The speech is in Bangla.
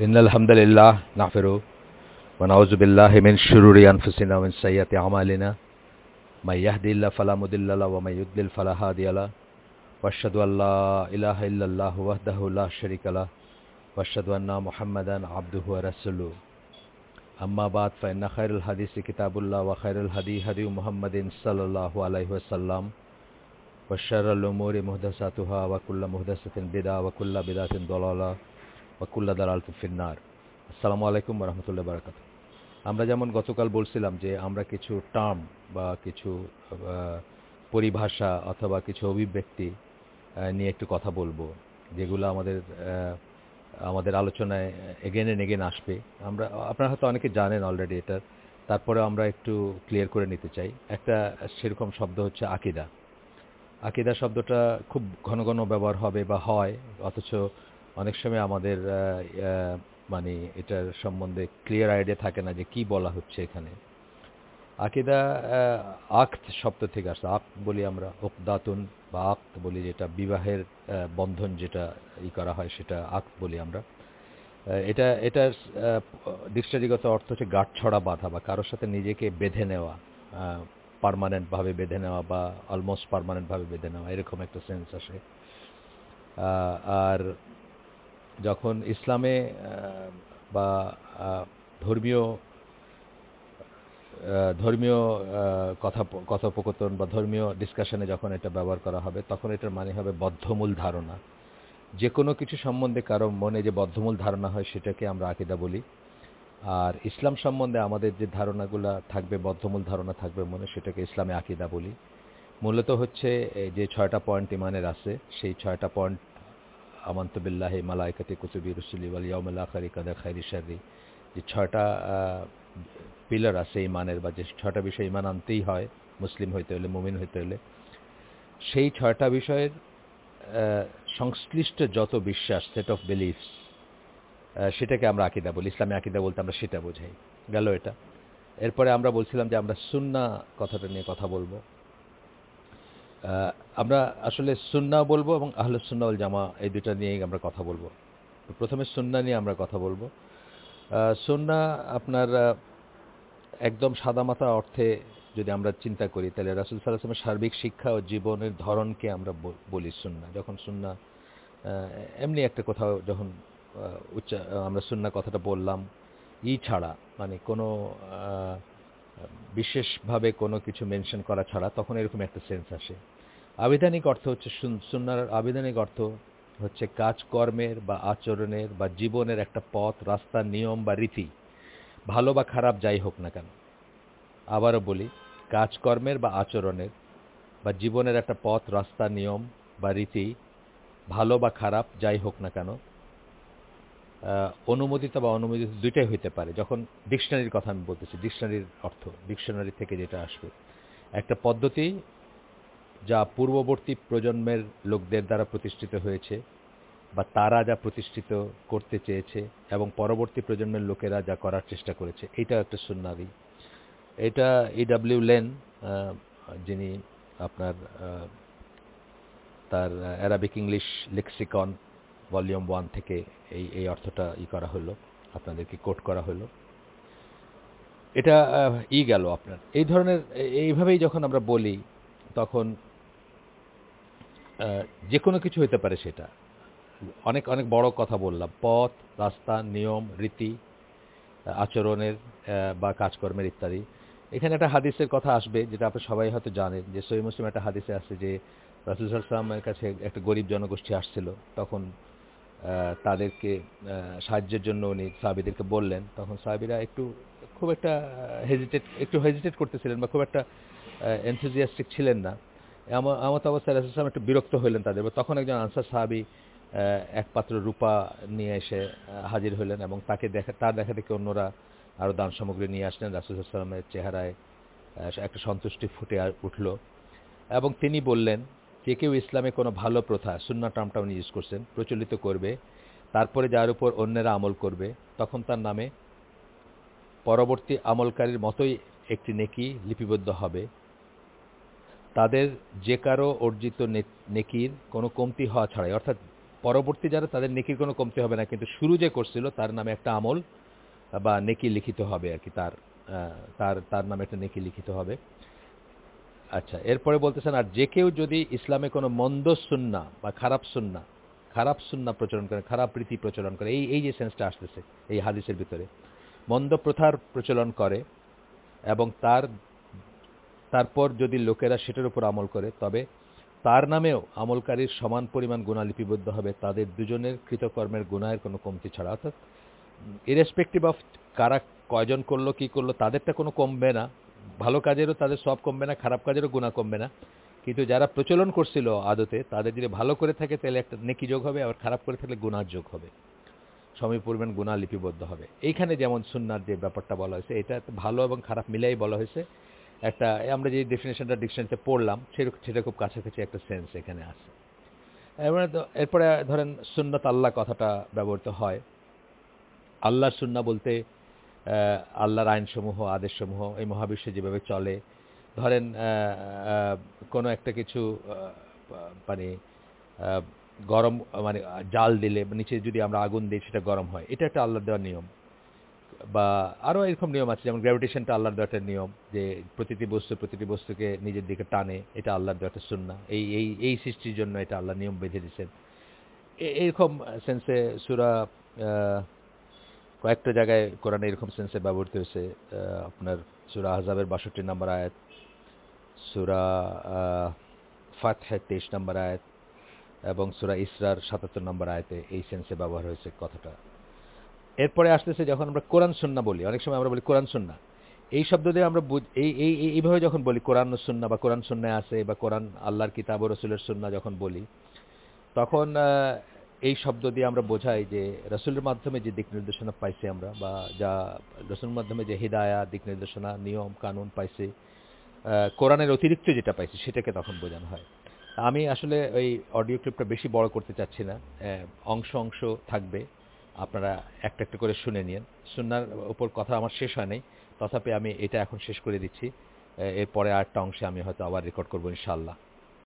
إن الحمد لله نغفره ونعوذ بالله من شرور أنفسنا ومن سيئات أعمالنا. من يهدي الله فلا مضل له ومن يضلل فلا هادي له. وأشهد أن لا إله إلا الله وحده لا شريك له. وأشهد أن محمدا عبده ورسوله. أما بعد فإن خير الحديث كتاب الله وخير الهدي هدي محمد صلى الله عليه وسلم. وشر الأمور محدثاتها وكل محدثة بدعة وكل بدعة ضلالة. ওয়াকুল্লা দালাল ফিন্নার। আসসালামু আলাইকুম রহমতুল্লাহ বারাকাত আমরা যেমন গতকাল বলছিলাম যে আমরা কিছু টার্ম বা কিছু পরিভাষা অথবা কিছু অভিব্যক্তি নিয়ে একটু কথা বলব, যেগুলো আমাদের আমাদের আলোচনায় এগেন এন এগেন আসবে। আমরা, আপনারা হয়তো অনেকে জানেন অলরেডি এটা। তারপরে আমরা একটু ক্লিয়ার করে নিতে চাই। একটা সেরকম শব্দ হচ্ছে আকিদা। আকিদা শব্দটা খুব ঘন ঘন ব্যবহার হবে বা হয়, অথচ অনেক সময় আমাদের মানে এটার সম্বন্ধে ক্লিয়ার আইডিয়া থাকে না যে কি বলা হচ্ছে এখানে। আকিদা আক্ত শব্দ থেকে আসছে আক্ত বলি আমরা ওকদাতুন বা আক্ত বলি যেটা বিবাহের বন্ধন যেটা ই করা হয় সেটা আক্ত বলি আমরা। এটা, এটার ডিকশনারিগত অর্থ হচ্ছে গাঁটছড়া বাঁধা বা কারোর সাথে নিজেকে বেঁধে নেওয়া পারমানেন্টভাবে বেঁধে নেওয়া বা অলমোস্ট পারমানেন্টভাবে বেঁধে নেওয়া, এরকম একটা সেন্স আসে। আর যখন ইসলামে বা ধর্মীয় ধর্মীয় কথা কথোপকথন বা ধর্মীয় ডিসকাশনে যখন এটা ব্যবহার করা হবে, তখন এটার মানে হবে বদ্ধমূল ধারণা। যে কোনো কিছু সম্বন্ধে কারও মনে যে বদ্ধমূল ধারণা হয়, সেটাকে আমরা আকিদা বলি। আর ইসলাম সম্বন্ধে আমাদের যে ধারণাগুলো থাকবে, বদ্ধমূল ধারণা থাকবে মনে, সেটাকে ইসলামে আকিদা বলি। মূলত হচ্ছে যে ছয়টা পয়েন্ট ইমানের আছে, সেই ছয়টা পয়েন্ট আমান্ত বিল্লাহি মালাইকাতি কুতুবি রসুলি ওয়াল ইয়াউমিল আখিরি কাদা খাইরি শাররি। যে ছয়টা পিলার আছে ইমানের বা যে ছয়টা বিষয় ইমান আনতেই হয়, মুসলিম হইতে হলে, মুমিন হইতে হলে, সেই ছয়টা বিষয়ের সংশ্লিষ্ট যত বিশ্বাস সেট অফ বিলিফস সেটাকে আমরা আকিদা বলি। ইসলামী আকিদা বলতে আমরা সেটা বোঝাই। গেল এটা। এরপরে আমরা বলছিলাম যে আমরা সুন্না কথাটা নিয়ে কথা বলব। আমরা আসলে সুন্না বলব এবং আহলে সুন্না ওয়াল জামা এই দুটা নিয়েই আমরা কথা বলব। প্রথমে সুন্না নিয়ে আমরা কথা বলব। সুন্না আপনার একদম সাদামাটা অর্থে যদি আমরা চিন্তা করি, তাহলে রাসুল সাল্লাহামের সার্বিক শিক্ষা ও জীবনের ধরনকে আমরা বলি সুন্না। যখন সুন্না এমনি একটা কোথাও যখন উচ্চা, আমরা সুন্না কথাটা বললাম, ই ছাড়া মানে কোনো বিশেষভাবে কোনো কিছু মেনশন করা ছাড়া তখন এরকম একটা সেন্স আসে। আবিধানিক অর্থ হচ্ছে সুন- সুন্নার আবিধানিক অর্থ হচ্ছে কাজকর্মের বা আচরণের বা জীবনের একটা পথ, রাস্তা, নিয়ম বা রীতি। ভালো বা খারাপ যাই হোক না কেন। আবারও বলি, কাজকর্মের বা আচরণের বা জীবনের একটা পথ, রাস্তা, নিয়ম বা রীতি ভালো বা খারাপ যাই হোক না কেন অনুমোদিত বা অনুমোদিত দুইটাই হইতে পারে। যখন ডিকশনারির কথা আমি বলতেছি, ডিকশনারির অর্থ, ডিকশনারি থেকে যেটা আসবে। একটা পদ্ধতি যা পূর্ববর্তী প্রজন্মের লোকদের দ্বারা প্রতিষ্ঠিত হয়েছে বা তারা যা প্রতিষ্ঠিত করতে চেয়েছে এবং পরবর্তী প্রজন্মের লোকেরা যা করার চেষ্টা করেছে এটা একটা সুন্নারি। এটা ইডাব্লিউ লেন যিনি আপনার তার Arabic English lexicon volume one থেকে এই এই অর্থটা ই করা হলো, আপনাদেরকে কোট করা হলো। এটা ই গেল আপনার। এই ধরনের এইভাবেই যখন আমরা বলি, তখন যে কোনো কিছু হতে পারে সেটা। অনেক অনেক বড় কথা বললাম। পথ, রাস্তা, নিয়ম, রীতি, আচরণের বা কাজকর্মের ইত্যাদি। এখানে একটা হাদিসের কথা আসবে, যেটা আপনি সবাই হয়তো জানেন, যে সহি মুসলিম একটা হাদিসে আছে যে রাসুল সাল্লামের কাছে একটা গরিব জনগোষ্ঠী আসছিল। তখন তাদেরকে সাহায্যের জন্য উনি সাহাবিদেরকে বললেন। তখন সাহাবিরা একটু, খুব একটা হেজিটেট একটু হেজিটেট করতেছিলেন বা খুব একটা এনথুজিয়াস্টিক ছিলেন না। এমত অবস্থায় রাসুল একটু বিরক্ত হইলেন তাদের। তখন একজন আনসার সাহাবি এক পাত্র রূপা নিয়ে এসে হাজির হলেন এবং তাকে দেখা, তার দেখা দেখে অন্যরা আরও দান সামগ্রী নিয়ে আসলেন। রাসুল সাল্লামের চেহারায় একটা সন্তুষ্টি ফুটে উঠল। এবং তিনি বললেন যে কেউ ইসলামে কোনো ভালো প্রথা সুন্না টার্মটা উনি ইউজ করছেন, প্রচলিত করবে, তারপরে যার উপর অন্যেরা আমল করবে, তখন তার নামে পরবর্তী আমলকারীর মতোই একটি নেকি লিপিবদ্ধ হবে। তাদের যে কারও অর্জিত নেকির কোনো কমতি হওয়া ছাড়াই, অর্থাৎ পরবর্তী যারা, তাদের নেকির কোনো কমতি হবে না, কিন্তু শুরু যে করছিল, তার নামে একটা আমল বা নেকি লিখিত হবে আর কি, তার তার তার নামে একটা নেকি লিখিত হবে। আচ্ছা এরপরে বলতেছেন, আর যে কেউ যদি ইসলামে কোনো মন্দ সুন্না বা খারাপ সুন্না খারাপ সুন্না প্রচলন করে, খারাপ রীতি প্রচলন করে, এই এই যে সেন্সটা আসতেছে, এই হাদিসের ভিতরে, মন্দ প্রথার প্রচলন করে এবং তার, তারপর যদি লোকেরা সেটার উপর আমল করে, তবে তার নামেও আমলকারীর সমান পরিমাণ গুণা লিপিবদ্ধ হবে, তাদের দুজনের কৃতকর্মের গুণায়ের কোনো কমতি ছাড়া। অর্থাৎ ইরেসপেক্টিভ অফ কারা কয়জন করল, কি করল, তাদেরটা কোনো কমবে না। ভালো কাজেরও তাদের সব কমবে না, খারাপ কাজেরও গুণা কমবে না। কিন্তু যারা প্রচলন করছিল আদতে, তাদের যদি ভালো করে থাকে, তাহলে একটা নেকি যোগ হবে, আবার খারাপ করে থাকলে গুণার যোগ হবে। সময় পরিমাণ গুণা লিপিবদ্ধ হবে। এইখানে যেমন সুন্নার যে ব্যাপারটা বলা হয়েছে, এটা ভালো এবং খারাপ মিলাই বলা হয়েছে। একটা, আমরা যে ডেফিনেশনটা ডিকশনারিতে পড়লাম সেরকম সেটা খুব কাছাকাছি একটা সেন্স এখানে আছে। এবারে এরপরে ধরেন সুন্নত আল্লাহ কথাটা ব্যবহৃত হয়। আল্লাহর সুন্না বলতে আল্লাহর আইনসমূহ, আদেশসমূহ এই মহাবিশ্বে যেভাবে চলে। ধরেন কোনো একটা কিছু মানে গরম মানে জাল দিলে, নিচে যদি আমরা আগুন দিই, সেটা গরম হয়। এটা একটা আল্লাহর দেওয়ার নিয়ম। বা আরও এরকম নিয়ম আছে, যেমন গ্র্যাভিটেশনটা আল্লাহর দেওয়া একটা নিয়ম, যে প্রতিটি বস্তু, প্রতিটি বস্তুকে নিজের দিকে টানে, এটা আল্লাহর দেওয়া একটা সুন্না এই এই এই সৃষ্টির জন্য এটা আল্লাহ নিয়ম বেঁধে দিয়েছেন। এরকম সেন্সে সুরা কয়েকটা জায়গায় কোরআনে এরকম সেন্সে ব্যবহৃত হয়েছে আপনার সুরা আহজাবের বাষট্টি নম্বর আয়াত, সুরা ফাতহের তেইশ নম্বর আয়াত এবং সুরা ইসরার সাতাত্তর নম্বর আয়তে এই সেন্সে ব্যবহার হয়েছে কথাটা। এরপরে আসতেছে যখন আমরা কোরআন সুন্না বলি, অনেক সময় আমরা বলি কোরআন সুন্না। এই শব্দ দিয়ে আমরা এই এই, এই- এইভাবে যখন বলি কোরআন সুন্না বা কোরআন সুন্নায় আছে বা কোরআন আল্লাহর কিতাব রসুলের সুন্না যখন বলি, তখন এই শব্দ দিয়ে আমরা বোঝাই যে রসুলের মাধ্যমে যে দিক নির্দেশনা পাইছি আমরা বা যা রসুলের মাধ্যমে যে হিদায়া, দিক নির্দেশনা, নিয়ম, কানুন পাইছি কোরআনের অতিরিক্ত যেটা পাইছি সেটাকে তখন বোঝানো হয়। আমি আসলে ওই অডিও ক্লিপটা বেশি বড় করতে চাচ্ছি না অংশ অংশ থাকবে, আপনারা একটা একটা করে শুনে নিন। সুন্নার উপর কথা আমার শেষ হয় নাই, তথাপি আমি এটা এখন শেষ করে দিচ্ছি এরপরে আরেকটা অংশে আমি হয়তো আবার রেকর্ড করব ইনশাআল্লাহ।